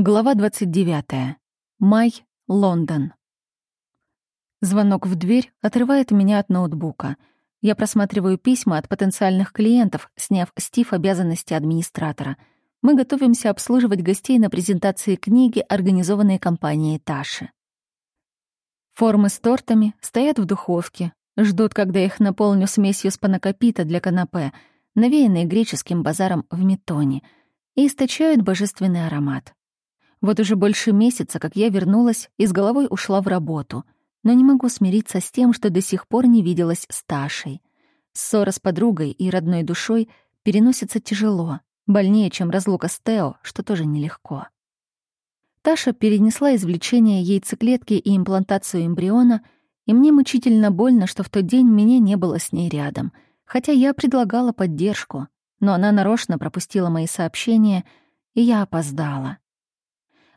Глава 29. Май, Лондон. Звонок в дверь отрывает меня от ноутбука. Я просматриваю письма от потенциальных клиентов, сняв Стив обязанности администратора. Мы готовимся обслуживать гостей на презентации книги, организованной компанией Таши. Формы с тортами стоят в духовке, ждут, когда их наполню смесью спанакопита для канапе, навеянной греческим базаром в Метоне, и источают божественный аромат. Вот уже больше месяца, как я вернулась и с головой ушла в работу, но не могу смириться с тем, что до сих пор не виделась с Ташей. Ссора с подругой и родной душой переносится тяжело, больнее, чем разлука с Тео, что тоже нелегко. Таша перенесла извлечение яйцеклетки и имплантацию эмбриона, и мне мучительно больно, что в тот день меня не было с ней рядом, хотя я предлагала поддержку, но она нарочно пропустила мои сообщения, и я опоздала.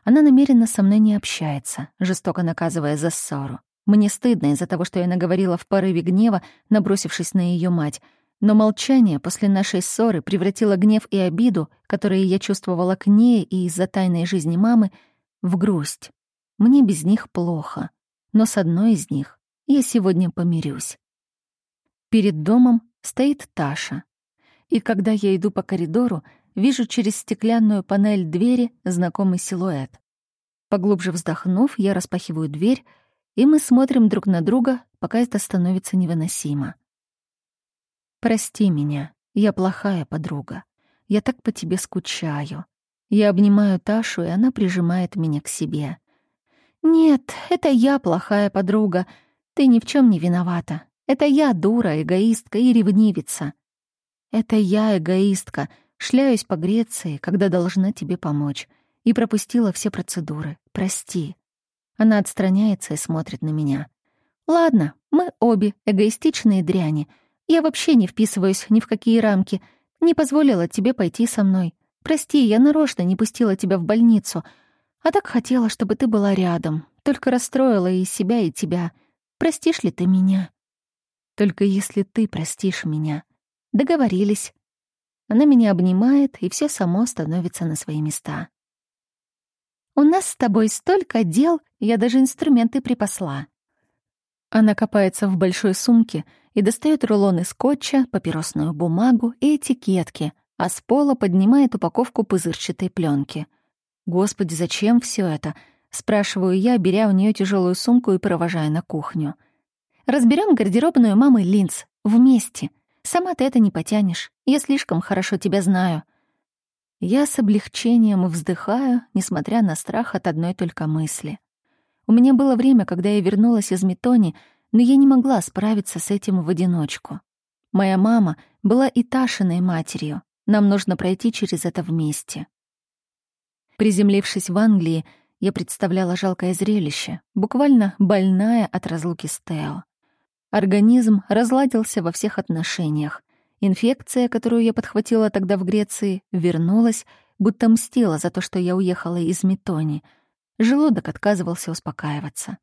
Она намеренно со мной не общается, жестоко наказывая за ссору. Мне стыдно из-за того, что я наговорила в порыве гнева, набросившись на ее мать. Но молчание после нашей ссоры превратило гнев и обиду, которые я чувствовала к ней и из-за тайной жизни мамы, в грусть. Мне без них плохо. Но с одной из них я сегодня помирюсь. Перед домом стоит Таша. И когда я иду по коридору, вижу через стеклянную панель двери знакомый силуэт. Поглубже вздохнув, я распахиваю дверь, и мы смотрим друг на друга, пока это становится невыносимо. «Прости меня, я плохая подруга. Я так по тебе скучаю». Я обнимаю Ташу, и она прижимает меня к себе. «Нет, это я плохая подруга. Ты ни в чем не виновата. Это я дура, эгоистка и ревнивица. Это я эгоистка, Шляюсь по Греции, когда должна тебе помочь. И пропустила все процедуры. Прости. Она отстраняется и смотрит на меня. Ладно, мы обе эгоистичные дряни. Я вообще не вписываюсь ни в какие рамки. Не позволила тебе пойти со мной. Прости, я нарочно не пустила тебя в больницу. А так хотела, чтобы ты была рядом. Только расстроила и себя, и тебя. Простишь ли ты меня? Только если ты простишь меня. Договорились. Она меня обнимает, и все само становится на свои места. «У нас с тобой столько дел, я даже инструменты припасла». Она копается в большой сумке и достает рулоны скотча, папиросную бумагу и этикетки, а с пола поднимает упаковку пузырчатой пленки. «Господи, зачем все это?» — спрашиваю я, беря у нее тяжелую сумку и провожая на кухню. Разберем гардеробную мамы Линц вместе», Сама ты это не потянешь. Я слишком хорошо тебя знаю. Я с облегчением вздыхаю, несмотря на страх от одной только мысли. У меня было время, когда я вернулась из Метони, но я не могла справиться с этим в одиночку. Моя мама была и Ташиной матерью. Нам нужно пройти через это вместе. Приземлившись в Англии, я представляла жалкое зрелище, буквально больная от разлуки с Тео. Организм разладился во всех отношениях. Инфекция, которую я подхватила тогда в Греции, вернулась, будто мстила за то, что я уехала из Метони. Желудок отказывался успокаиваться.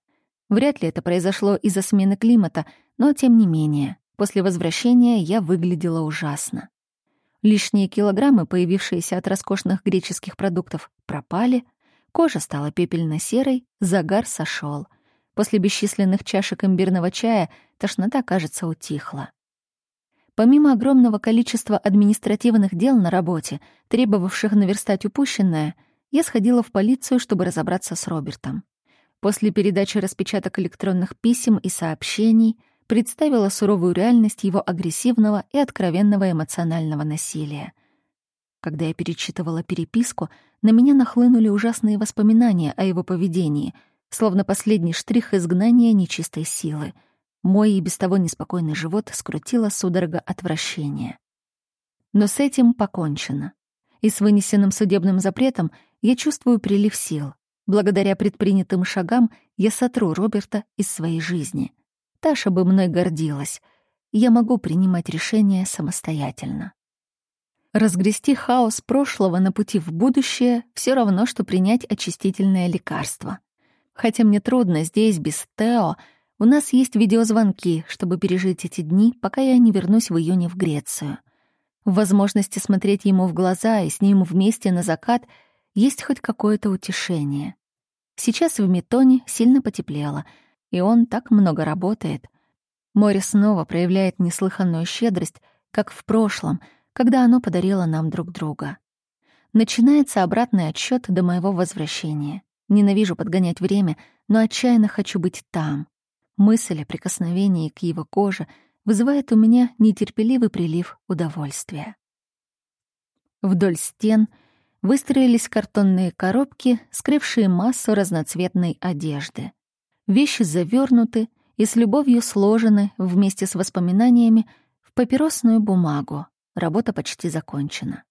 Вряд ли это произошло из-за смены климата, но тем не менее, после возвращения я выглядела ужасно. Лишние килограммы, появившиеся от роскошных греческих продуктов, пропали, кожа стала пепельно-серой, загар сошел — После бесчисленных чашек имбирного чая тошнота, кажется, утихла. Помимо огромного количества административных дел на работе, требовавших наверстать упущенное, я сходила в полицию, чтобы разобраться с Робертом. После передачи распечаток электронных писем и сообщений представила суровую реальность его агрессивного и откровенного эмоционального насилия. Когда я перечитывала переписку, на меня нахлынули ужасные воспоминания о его поведении — словно последний штрих изгнания нечистой силы. Мой и без того неспокойный живот скрутило судорога отвращения. Но с этим покончено. И с вынесенным судебным запретом я чувствую прилив сил. Благодаря предпринятым шагам я сотру Роберта из своей жизни. Таша бы мной гордилась. Я могу принимать решения самостоятельно. Разгрести хаос прошлого на пути в будущее — все равно, что принять очистительное лекарство. Хотя мне трудно здесь без Тео, у нас есть видеозвонки, чтобы пережить эти дни, пока я не вернусь в июне в Грецию. В возможности смотреть ему в глаза и с ним вместе на закат есть хоть какое-то утешение. Сейчас в Метоне сильно потеплело, и он так много работает. Море снова проявляет неслыханную щедрость, как в прошлом, когда оно подарило нам друг друга. Начинается обратный отсчет до моего возвращения. Ненавижу подгонять время, но отчаянно хочу быть там. Мысль о прикосновении к его коже вызывает у меня нетерпеливый прилив удовольствия. Вдоль стен выстроились картонные коробки, скрывшие массу разноцветной одежды. Вещи завернуты и с любовью сложены вместе с воспоминаниями в папиросную бумагу. Работа почти закончена.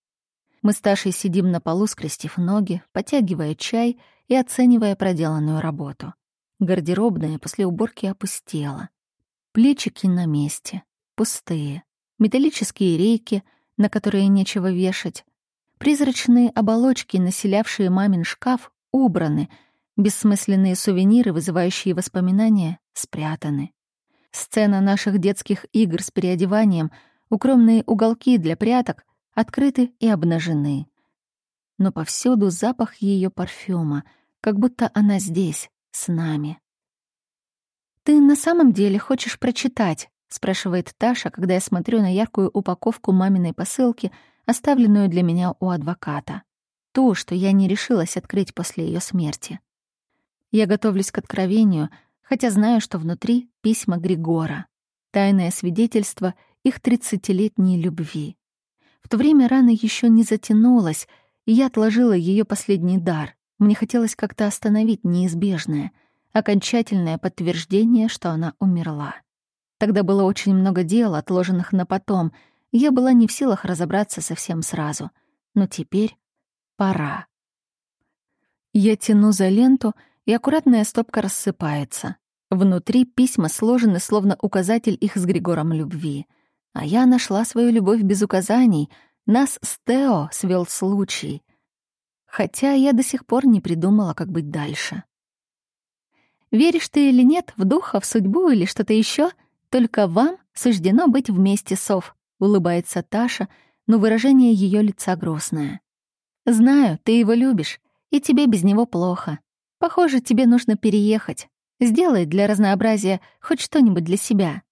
Мы с Ташей сидим на полу, скрестив ноги, потягивая чай и оценивая проделанную работу. Гардеробная после уборки опустела. Плечики на месте, пустые. Металлические рейки, на которые нечего вешать. Призрачные оболочки, населявшие мамин шкаф, убраны. Бессмысленные сувениры, вызывающие воспоминания, спрятаны. Сцена наших детских игр с переодеванием, укромные уголки для пряток открыты и обнажены. Но повсюду запах ее парфюма, как будто она здесь, с нами. «Ты на самом деле хочешь прочитать?» — спрашивает Таша, когда я смотрю на яркую упаковку маминой посылки, оставленную для меня у адвоката. Ту, что я не решилась открыть после ее смерти. Я готовлюсь к откровению, хотя знаю, что внутри письма Григора. Тайное свидетельство их тридцатилетней любви. В то время рана еще не затянулась, и я отложила ее последний дар. Мне хотелось как-то остановить неизбежное, окончательное подтверждение, что она умерла. Тогда было очень много дел, отложенных на потом, я была не в силах разобраться совсем сразу. Но теперь пора. Я тяну за ленту, и аккуратная стопка рассыпается. Внутри письма сложены, словно указатель их с Григором любви. А я нашла свою любовь без указаний. Нас с Тео свел случай. Хотя я до сих пор не придумала, как быть дальше. Веришь ты или нет в духа, в судьбу или что-то еще, только вам суждено быть вместе, Сов, улыбается Таша, но выражение ее лица грустное. Знаю, ты его любишь, и тебе без него плохо. Похоже, тебе нужно переехать. Сделай для разнообразия хоть что-нибудь для себя.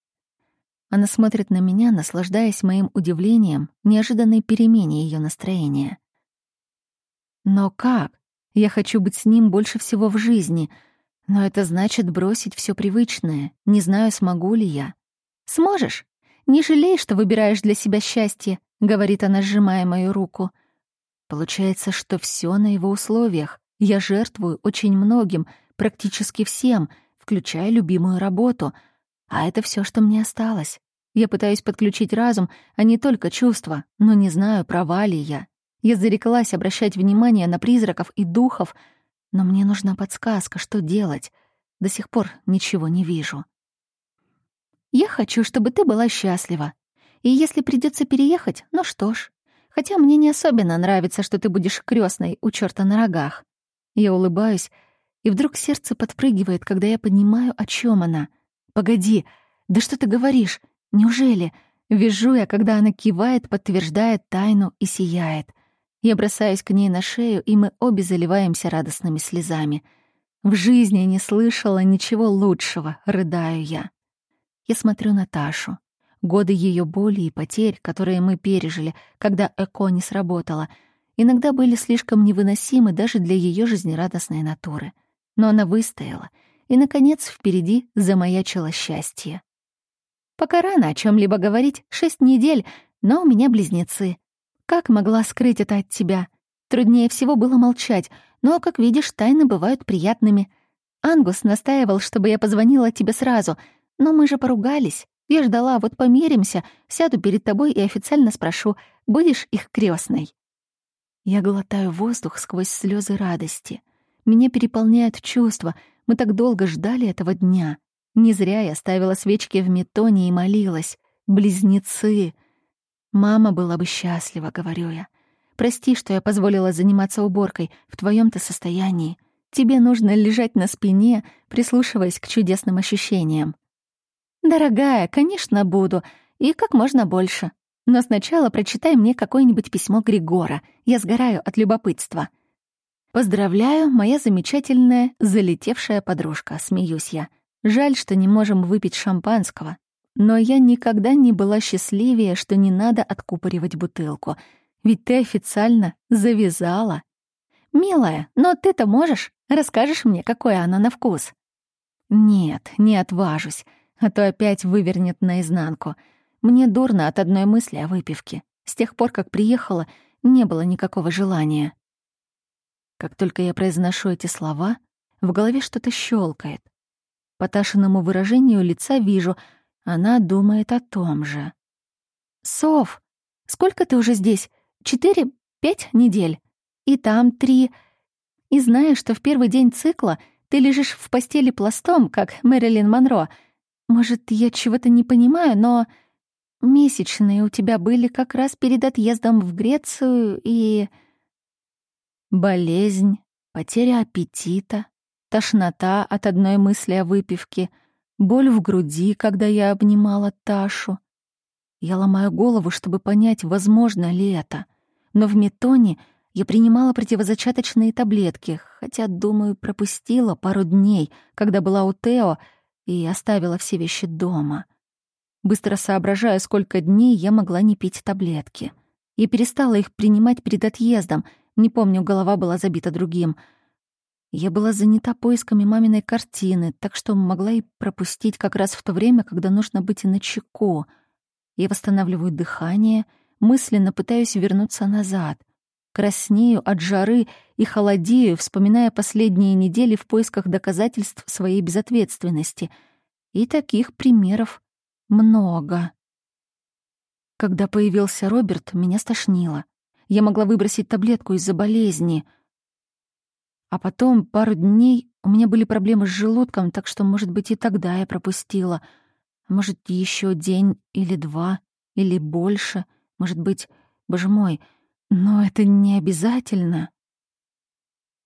Она смотрит на меня, наслаждаясь моим удивлением, неожиданной перемене ее настроения. Но как? Я хочу быть с ним больше всего в жизни. Но это значит бросить все привычное. Не знаю, смогу ли я. Сможешь? Не жалей, что выбираешь для себя счастье, говорит она, сжимая мою руку. Получается, что все на его условиях. Я жертвую очень многим, практически всем, включая любимую работу. А это все, что мне осталось. Я пытаюсь подключить разум, а не только чувства, но не знаю, права ли я. Я зареклась обращать внимание на призраков и духов, но мне нужна подсказка, что делать. До сих пор ничего не вижу. Я хочу, чтобы ты была счастлива. И если придется переехать, ну что ж. Хотя мне не особенно нравится, что ты будешь крестной у черта на рогах. Я улыбаюсь, и вдруг сердце подпрыгивает, когда я понимаю, о чем она. Погоди, да что ты говоришь? Неужели? Вижу я, когда она кивает, подтверждает тайну и сияет. Я бросаюсь к ней на шею, и мы обе заливаемся радостными слезами. В жизни не слышала ничего лучшего, рыдаю я. Я смотрю на Ташу. Годы ее боли и потерь, которые мы пережили, когда ЭКО не сработало, иногда были слишком невыносимы даже для ее жизнерадостной натуры. Но она выстояла, и, наконец, впереди замаячило счастье. Пока рано о чем либо говорить, шесть недель, но у меня близнецы. Как могла скрыть это от тебя? Труднее всего было молчать, но, как видишь, тайны бывают приятными. Ангус настаивал, чтобы я позвонила тебе сразу, но мы же поругались. Я ждала, вот помиримся, сяду перед тобой и официально спрошу, будешь их крестной. Я глотаю воздух сквозь слезы радости. Меня переполняют чувства. Мы так долго ждали этого дня. Не зря я ставила свечки в метоне и молилась. Близнецы. Мама была бы счастлива, говорю я. Прости, что я позволила заниматься уборкой в твоем-то состоянии. Тебе нужно лежать на спине, прислушиваясь к чудесным ощущениям. Дорогая, конечно, буду, и как можно больше. Но сначала прочитай мне какое-нибудь письмо Григора. Я сгораю от любопытства. Поздравляю, моя замечательная, залетевшая подружка, смеюсь я. Жаль, что не можем выпить шампанского. Но я никогда не была счастливее, что не надо откупоривать бутылку. Ведь ты официально завязала. Милая, но ты-то можешь? Расскажешь мне, какое оно на вкус? Нет, не отважусь, а то опять вывернет наизнанку. Мне дурно от одной мысли о выпивке. С тех пор, как приехала, не было никакого желания. Как только я произношу эти слова, в голове что-то щелкает. По Ташиному выражению лица вижу, она думает о том же. «Сов, сколько ты уже здесь? Четыре, пять недель? И там три. И знаешь, что в первый день цикла ты лежишь в постели пластом, как Мэрилин Монро. Может, я чего-то не понимаю, но месячные у тебя были как раз перед отъездом в Грецию и...» Болезнь, потеря аппетита, тошнота от одной мысли о выпивке, боль в груди, когда я обнимала Ташу. Я ломаю голову, чтобы понять, возможно ли это. Но в метоне я принимала противозачаточные таблетки, хотя, думаю, пропустила пару дней, когда была у Тео и оставила все вещи дома. Быстро соображая, сколько дней я могла не пить таблетки. Я перестала их принимать перед отъездом — не помню, голова была забита другим. Я была занята поисками маминой картины, так что могла и пропустить как раз в то время, когда нужно быть на чеку. Я восстанавливаю дыхание, мысленно пытаюсь вернуться назад. Краснею от жары и холодею, вспоминая последние недели в поисках доказательств своей безответственности. И таких примеров много. Когда появился Роберт, меня стошнило. Я могла выбросить таблетку из-за болезни. А потом пару дней у меня были проблемы с желудком, так что, может быть, и тогда я пропустила. Может, еще день или два, или больше. Может быть, боже мой, но это не обязательно.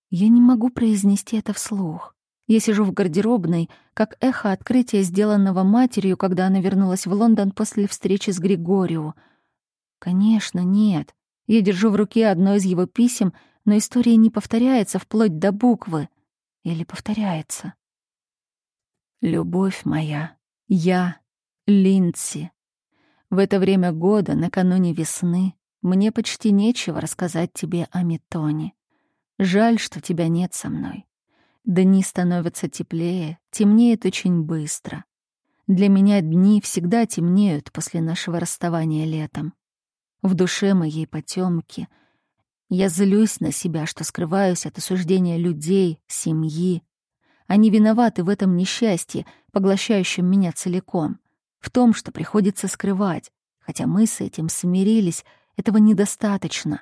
Я не могу произнести это вслух. Я сижу в гардеробной, как эхо открытия, сделанного матерью, когда она вернулась в Лондон после встречи с Григорио. Конечно, нет. Я держу в руке одно из его писем, но история не повторяется вплоть до буквы. Или повторяется. «Любовь моя, я, Линдси. В это время года, накануне весны, мне почти нечего рассказать тебе о Метоне. Жаль, что тебя нет со мной. Дни становятся теплее, темнеет очень быстро. Для меня дни всегда темнеют после нашего расставания летом в душе моей потемки. Я злюсь на себя, что скрываюсь от осуждения людей, семьи. Они виноваты в этом несчастье, поглощающем меня целиком, в том, что приходится скрывать. Хотя мы с этим смирились, этого недостаточно.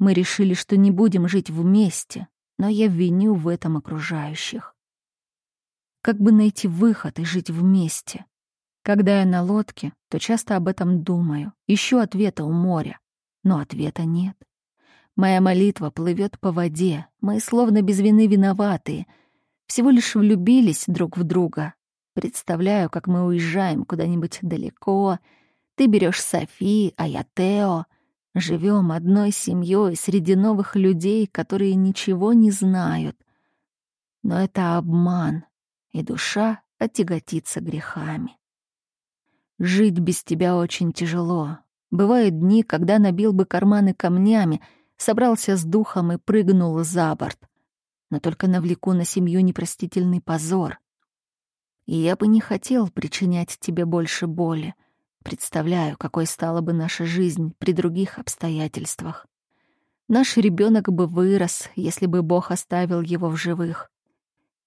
Мы решили, что не будем жить вместе, но я виню в этом окружающих. Как бы найти выход и жить вместе? Когда я на лодке, то часто об этом думаю, ищу ответа у моря, но ответа нет. Моя молитва плывет по воде, мы словно без вины виноватые, всего лишь влюбились друг в друга. Представляю, как мы уезжаем куда-нибудь далеко, ты берешь Софи, а я Тео, живем одной семьей среди новых людей, которые ничего не знают. Но это обман, и душа отяготится грехами. Жить без тебя очень тяжело. Бывают дни, когда набил бы карманы камнями, собрался с духом и прыгнул за борт. Но только навлеку на семью непростительный позор. И я бы не хотел причинять тебе больше боли. Представляю, какой стала бы наша жизнь при других обстоятельствах. Наш ребенок бы вырос, если бы Бог оставил его в живых.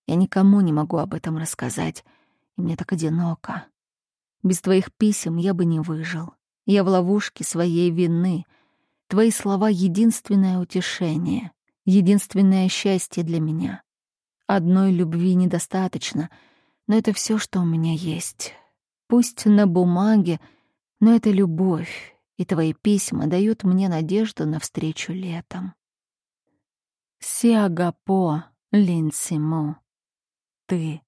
Я никому не могу об этом рассказать, и мне так одиноко. Без твоих писем я бы не выжил. Я в ловушке своей вины. Твои слова — единственное утешение, единственное счастье для меня. Одной любви недостаточно, но это все, что у меня есть. Пусть на бумаге, но это любовь, и твои письма дают мне надежду на встречу летом. Сиагапо, Линсимо, ты